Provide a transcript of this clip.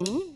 Mm.